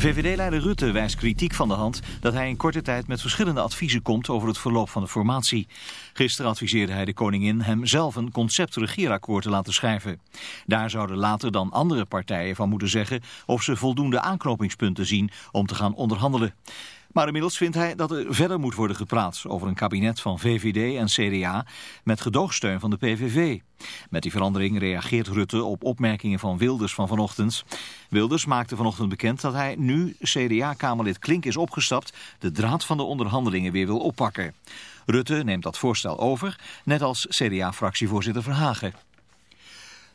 VVD-leider Rutte wijst kritiek van de hand dat hij in korte tijd met verschillende adviezen komt over het verloop van de formatie. Gisteren adviseerde hij de koningin hem zelf een concept-regeerakkoord te laten schrijven. Daar zouden later dan andere partijen van moeten zeggen of ze voldoende aanknopingspunten zien om te gaan onderhandelen. Maar inmiddels vindt hij dat er verder moet worden gepraat over een kabinet van VVD en CDA met gedoogsteun van de PVV. Met die verandering reageert Rutte op opmerkingen van Wilders van vanochtend. Wilders maakte vanochtend bekend dat hij nu CDA-kamerlid Klink is opgestapt de draad van de onderhandelingen weer wil oppakken. Rutte neemt dat voorstel over, net als CDA-fractievoorzitter Verhagen.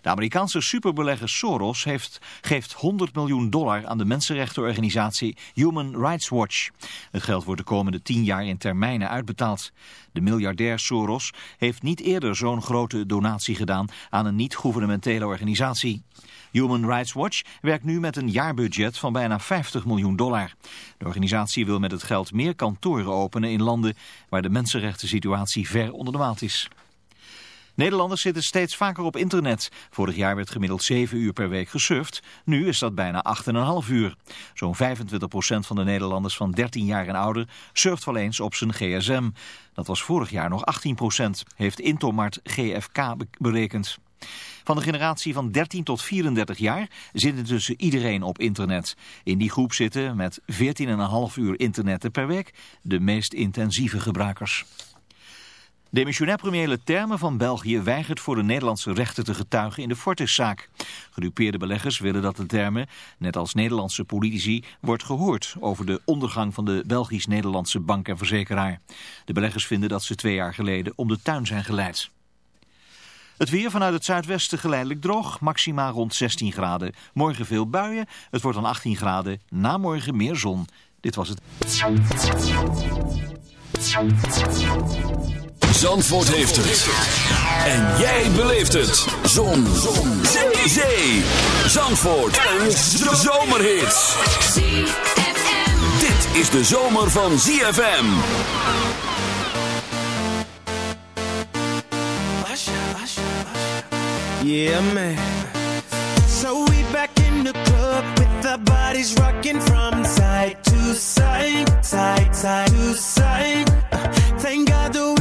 De Amerikaanse superbelegger Soros heeft, geeft 100 miljoen dollar aan de mensenrechtenorganisatie Human Rights Watch. Het geld wordt de komende 10 jaar in termijnen uitbetaald. De miljardair Soros heeft niet eerder zo'n grote donatie gedaan aan een niet-governementele organisatie. Human Rights Watch werkt nu met een jaarbudget van bijna 50 miljoen dollar. De organisatie wil met het geld meer kantoren openen in landen waar de mensenrechten situatie ver onder de maat is. Nederlanders zitten steeds vaker op internet. Vorig jaar werd gemiddeld 7 uur per week gesurfd. Nu is dat bijna 8,5 uur. Zo'n 25% van de Nederlanders van 13 jaar en ouder surft wel eens op zijn gsm. Dat was vorig jaar nog 18%, heeft Intomart GFK berekend. Van de generatie van 13 tot 34 jaar zit intussen iedereen op internet. In die groep zitten met 14,5 uur internetten per week de meest intensieve gebruikers. Demissionair premier Leterme van België weigert voor de Nederlandse rechter te getuigen in de Fortis-zaak. Gedupeerde beleggers willen dat Leterme, net als Nederlandse politici, wordt gehoord over de ondergang van de Belgisch-Nederlandse bank en verzekeraar. De beleggers vinden dat ze twee jaar geleden om de tuin zijn geleid. Het weer vanuit het zuidwesten geleidelijk droog, maxima rond 16 graden. Morgen veel buien, het wordt dan 18 graden, na morgen meer zon. Dit was het. Zandvoort heeft het. En jij beleeft het. Zon. Zon. Zee. Zee. Zandvoort. Een zomerhit. Dit is de zomer van ZFM. Yeah, man. So we back in the club with our bodies rocking from side to side, side, side to side. Thank God the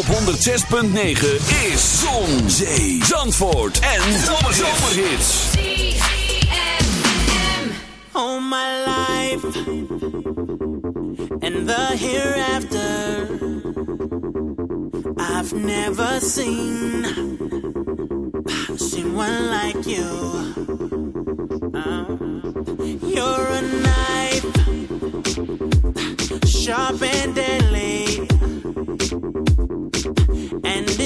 op 106.9 is Zon, Zee, Zandvoort en Zomerhits. All my life and the hereafter I've never seen someone like you uh, You're a knife sharp and deadly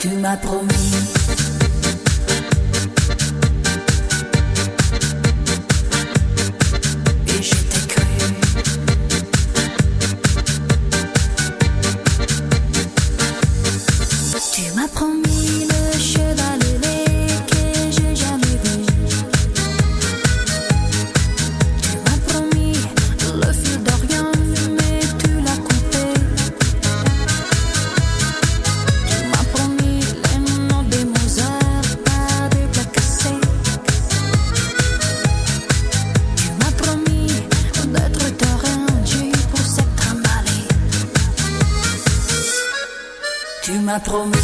Tu m'as promis. Promis.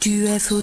Tu es fou.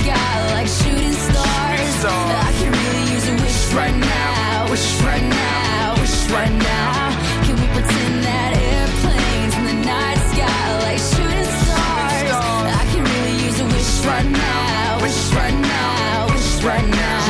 sky like shooting stars? stars. I could really use a wish right now, wish right now, wish right now. Can we pretend that airplanes in the night sky like shooting stars? I could really use a wish right now, wish right now, wish right now.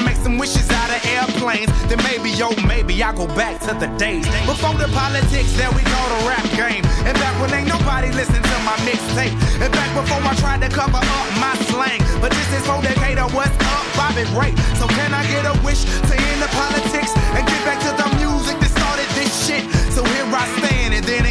wishes out of airplanes, then maybe, yo, maybe I go back to the days before the politics that we call the rap game, and back when ain't nobody listened to my mixtape, and back before I tried to cover up my slang. But this is for Decatur, what's up, Bobby Ray? So can I get a wish to end the politics and get back to the music that started this shit? So here I stand, and then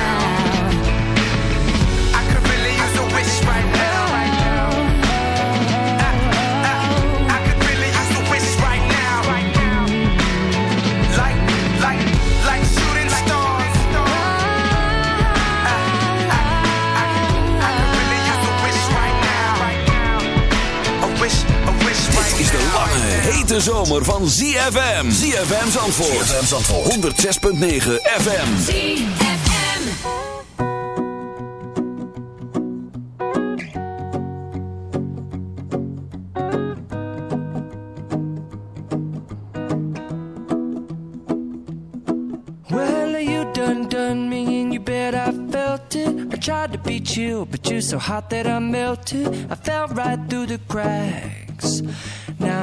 Hete zomer van ZFM. ZFM Zandvoort. ZFM Zandvoort. 106.9 FM. ZFM. Well, you done done me and you bet I felt it. I tried to beat you, but you're so hot that I melted. I fell right through the cracks.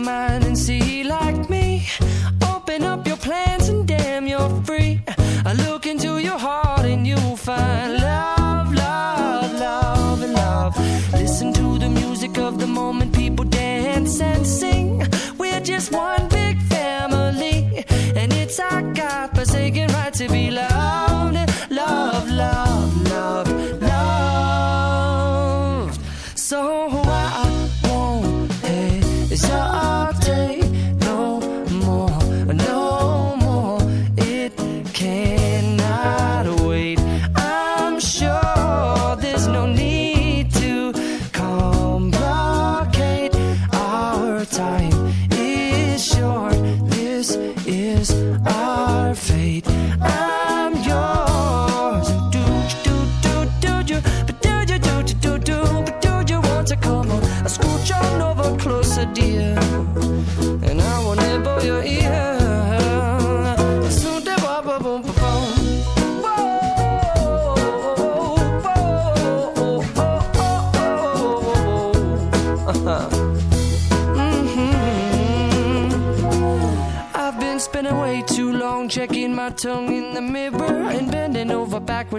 Your mind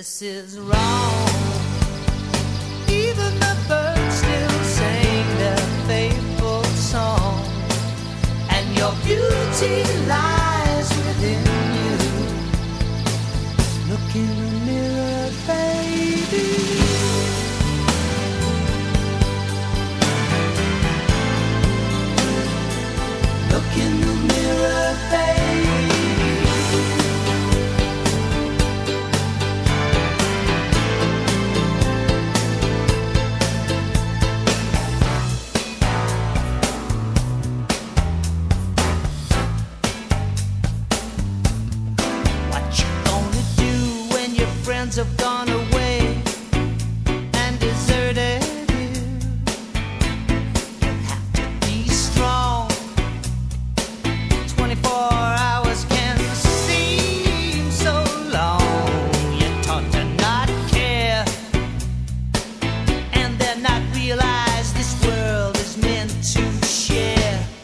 this is wrong.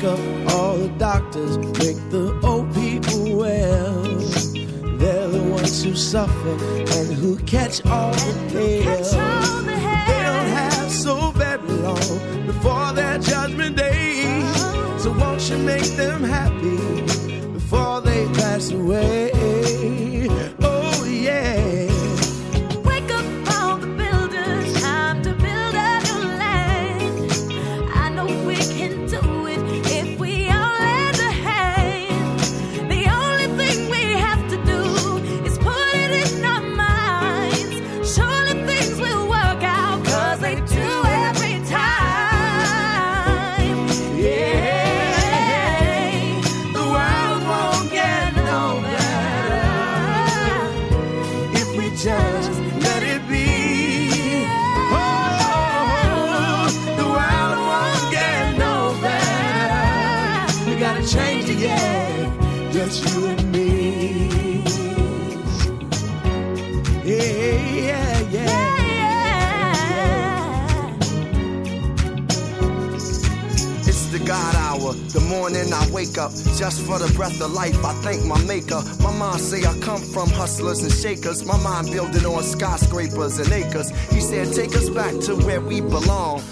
wake up all the doctors, make the old people well. They're the ones who suffer and who catch all the care. They don't have so very long before their judgment day. So won't you make them happy before they pass away? Morning I wake up. Just for the breath of life, I thank my maker. My mom say I come from hustlers and shakers. My mind building on skyscrapers and acres. He said, take us back to where we belong.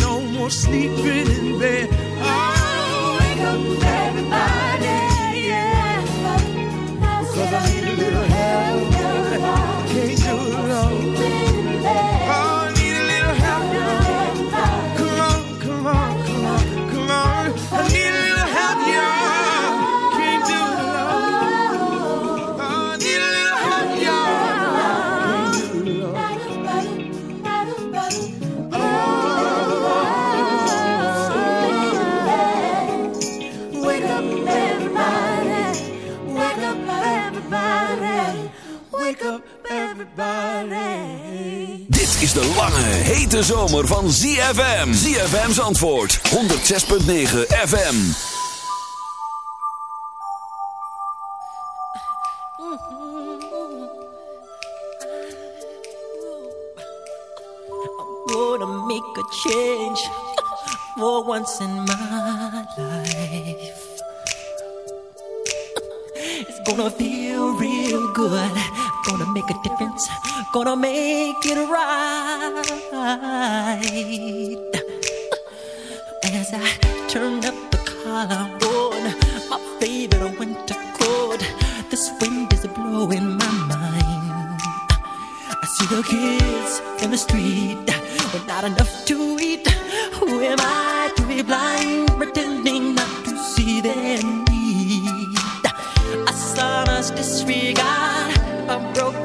No more sleeping in bed. Oh, wake up, everybody. Yeah. Cause I need a little help. Can't everybody. Dit is de lange, hete zomer van ZFM. ZFM's antwoord 106.9 FM. gonna make a change for once in my life. It's gonna feel real good. Gonna make a difference. Gonna make it right. As I turn up the collar on my favorite winter coat, this wind is blowing my mind. I see the kids in the street with not enough to eat. Who am I to be blind, pretending not to see their need? A son disregard. I'm broken.